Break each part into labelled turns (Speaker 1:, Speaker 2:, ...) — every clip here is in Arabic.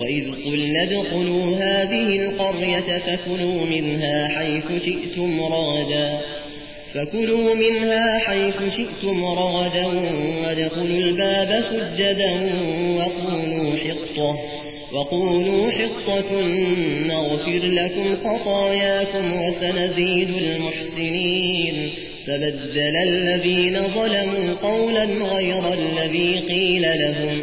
Speaker 1: وإذ قلنا ادخلوا هذه القرية فكلوا منها حيث شئتم رادا فكلوا منها حيث شئتم رغدا وادخلوا الباب سجدا وقولوا حطة وقولوا حطة نغفر لكم خطاياكم وسنزيد المحسنين فبدل الذين ظلموا قولا غير الذي قيل لهم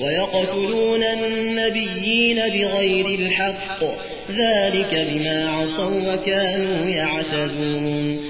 Speaker 1: ويقتلون النبيين بغير الحق. ذلك بما عصوا وكانوا يعتدون.